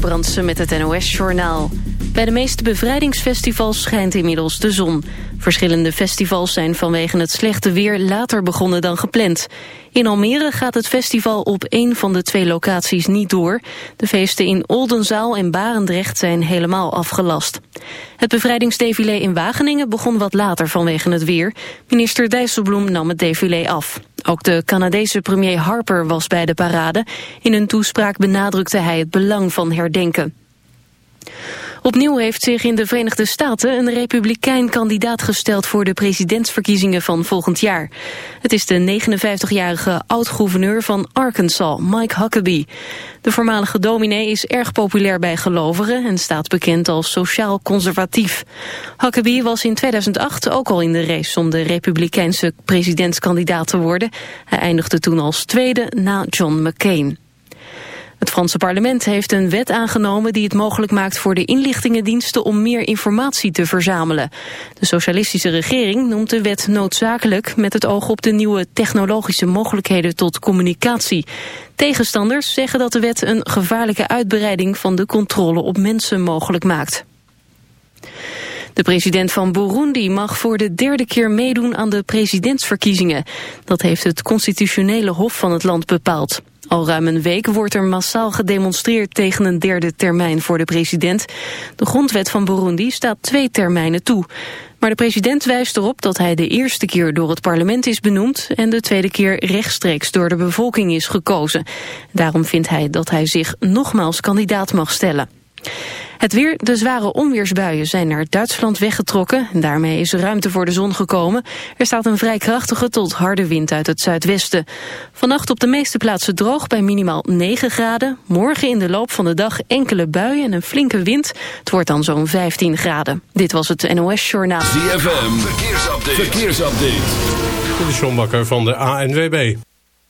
Brandsen met het NOS-journaal. Bij de meeste bevrijdingsfestivals schijnt inmiddels de zon. Verschillende festivals zijn vanwege het slechte weer later begonnen dan gepland. In Almere gaat het festival op één van de twee locaties niet door. De feesten in Oldenzaal en Barendrecht zijn helemaal afgelast. Het bevrijdingsdefilé in Wageningen begon wat later vanwege het weer. Minister Dijsselbloem nam het defilé af. Ook de Canadese premier Harper was bij de parade. In een toespraak benadrukte hij het belang van herdenken. Opnieuw heeft zich in de Verenigde Staten een republikein kandidaat gesteld voor de presidentsverkiezingen van volgend jaar. Het is de 59-jarige oud-gouverneur van Arkansas, Mike Huckabee. De voormalige dominee is erg populair bij gelovigen en staat bekend als sociaal conservatief. Huckabee was in 2008 ook al in de race om de republikeinse presidentskandidaat te worden. Hij eindigde toen als tweede na John McCain. Het Franse parlement heeft een wet aangenomen die het mogelijk maakt voor de inlichtingendiensten om meer informatie te verzamelen. De socialistische regering noemt de wet noodzakelijk met het oog op de nieuwe technologische mogelijkheden tot communicatie. Tegenstanders zeggen dat de wet een gevaarlijke uitbreiding van de controle op mensen mogelijk maakt. De president van Burundi mag voor de derde keer meedoen aan de presidentsverkiezingen. Dat heeft het constitutionele hof van het land bepaald. Al ruim een week wordt er massaal gedemonstreerd tegen een derde termijn voor de president. De grondwet van Burundi staat twee termijnen toe. Maar de president wijst erop dat hij de eerste keer door het parlement is benoemd... en de tweede keer rechtstreeks door de bevolking is gekozen. Daarom vindt hij dat hij zich nogmaals kandidaat mag stellen. Het weer, de zware onweersbuien zijn naar Duitsland weggetrokken. En daarmee is ruimte voor de zon gekomen. Er staat een vrij krachtige tot harde wind uit het zuidwesten. Vannacht op de meeste plaatsen droog bij minimaal 9 graden. Morgen in de loop van de dag enkele buien en een flinke wind. Het wordt dan zo'n 15 graden. Dit was het NOS Journaal. ZFM, verkeersupdate. verkeersupdate. De Sjombakker van de ANWB.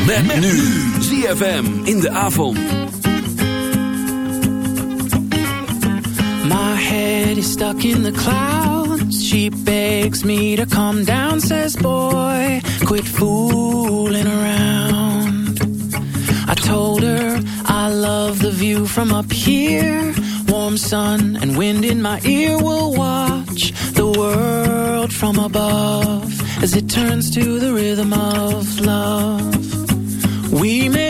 ZFM. Met, nu. ZFM in de avond. My head is stuck in the clouds. She begs me to come down, says, Boy, quit fooling around. I told her I love the view from up here. Warm sun and wind in my ear will watch the world from above as it turns to the rhythm of love. We may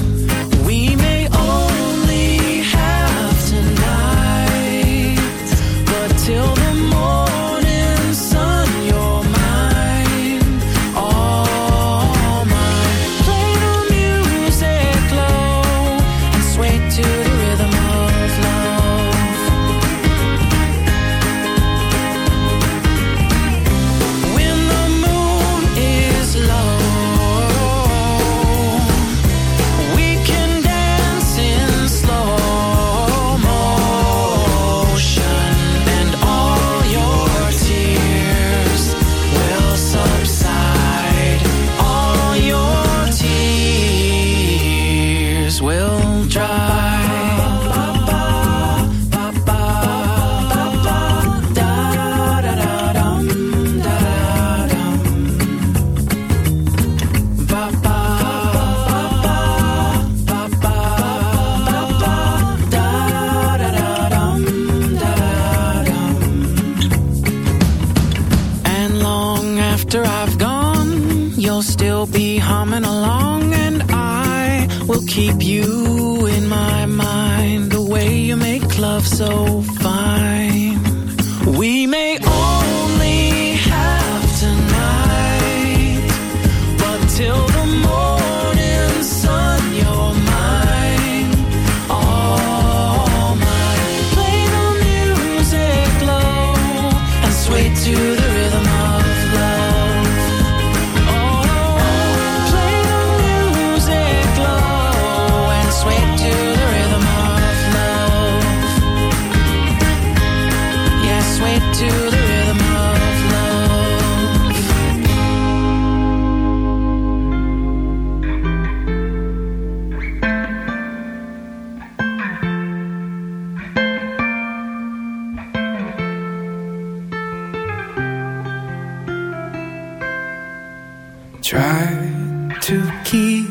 Try to keep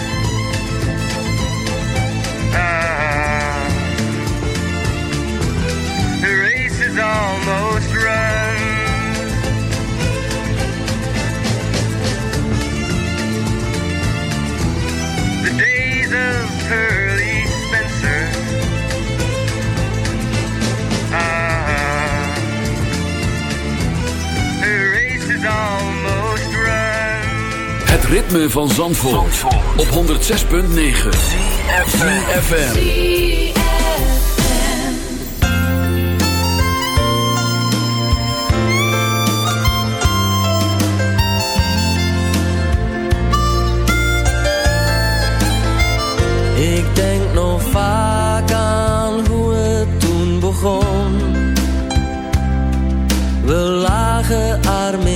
Almost run. The days of Pearly Spencer. Ah, the race is almost run. Het ritme van Zandvoort. Op 106.9. ZFM.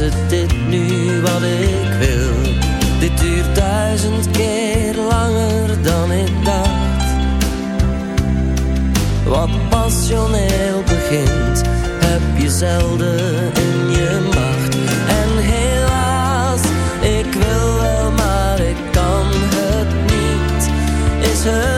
is het dit nu wat ik wil? Dit duurt duizend keer langer dan ik dacht. Wat passioneel begint, heb je zelden in je macht. En helaas, ik wil wel, maar ik kan het niet. Is het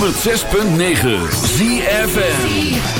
106.9 ZFN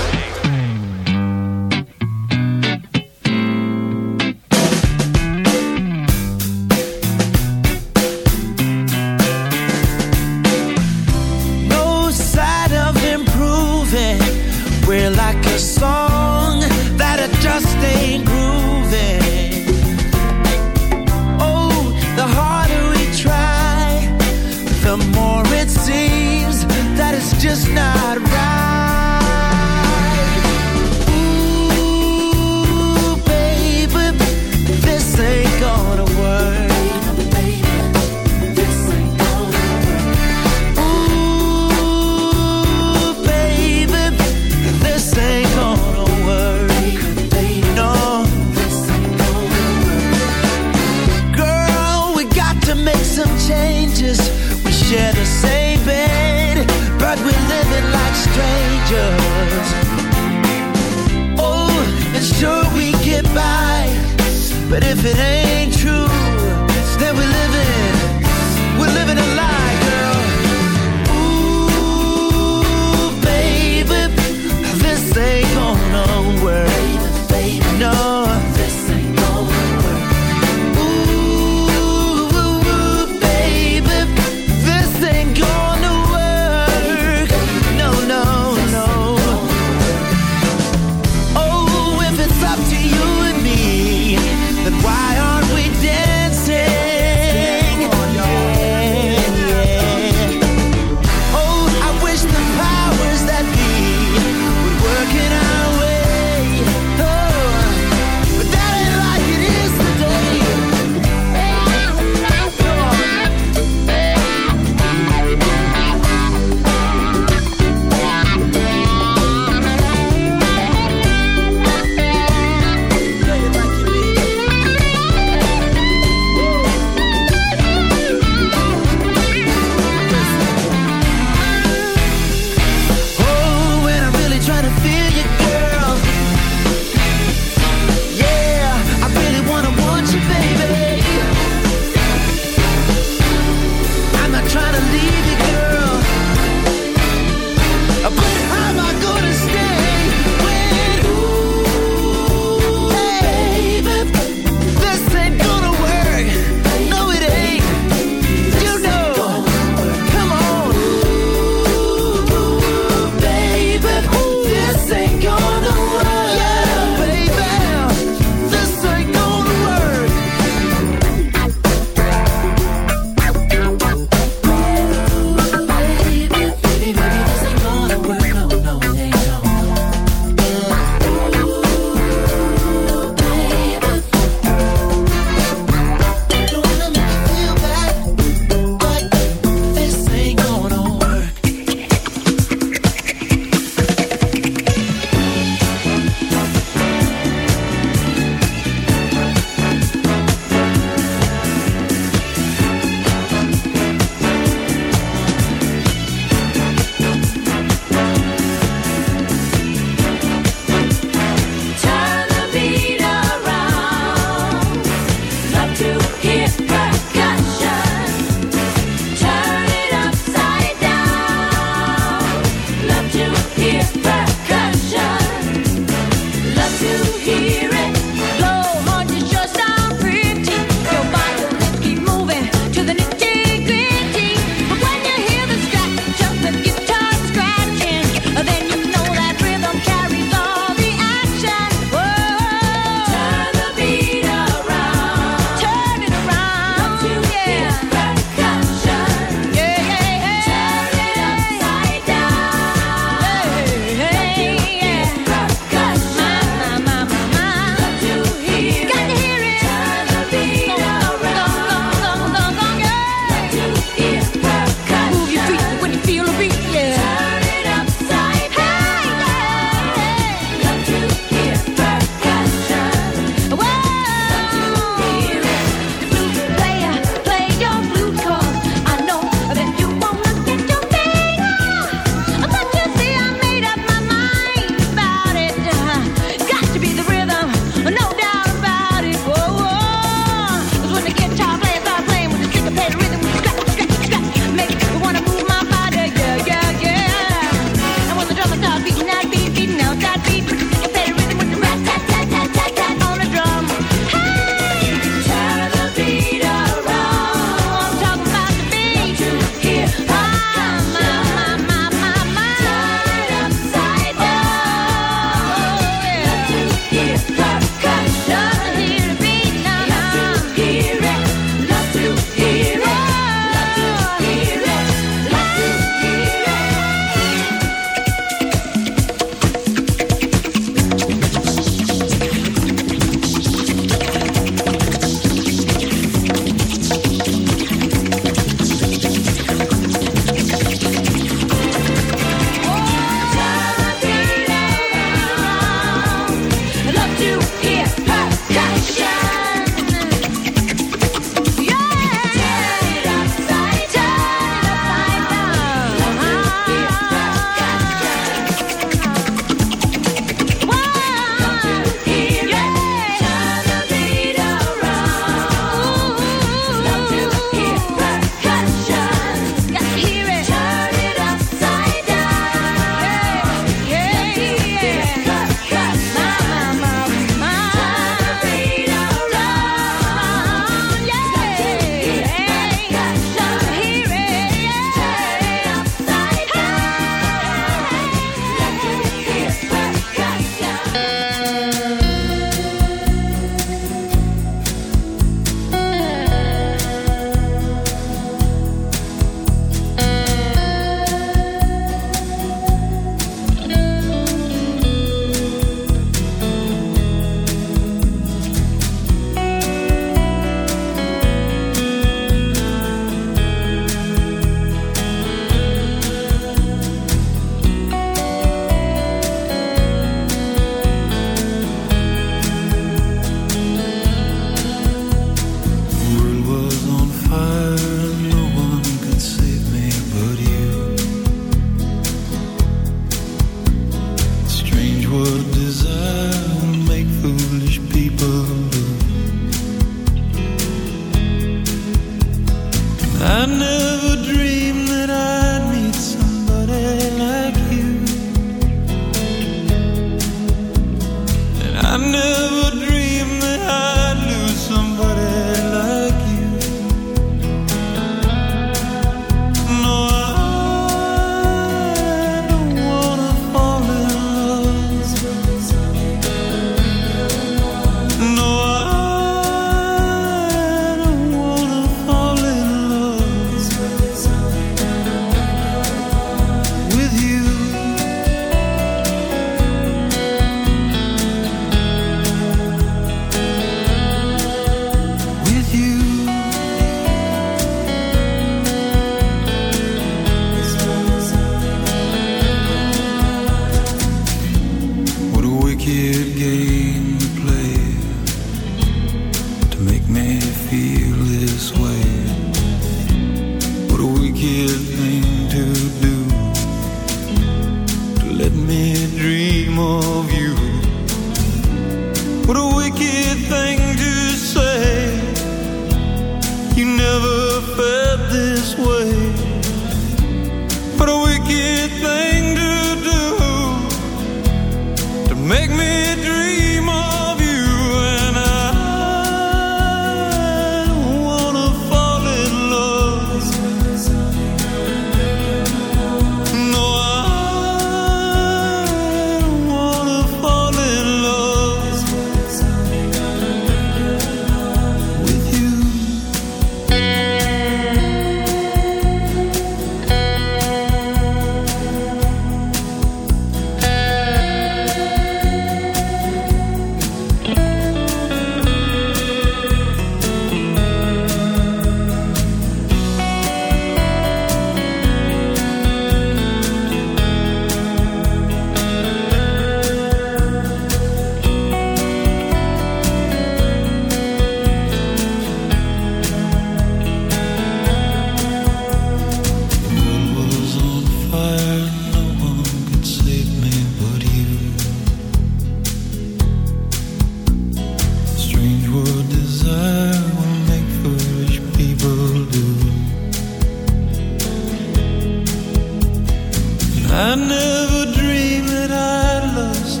Make me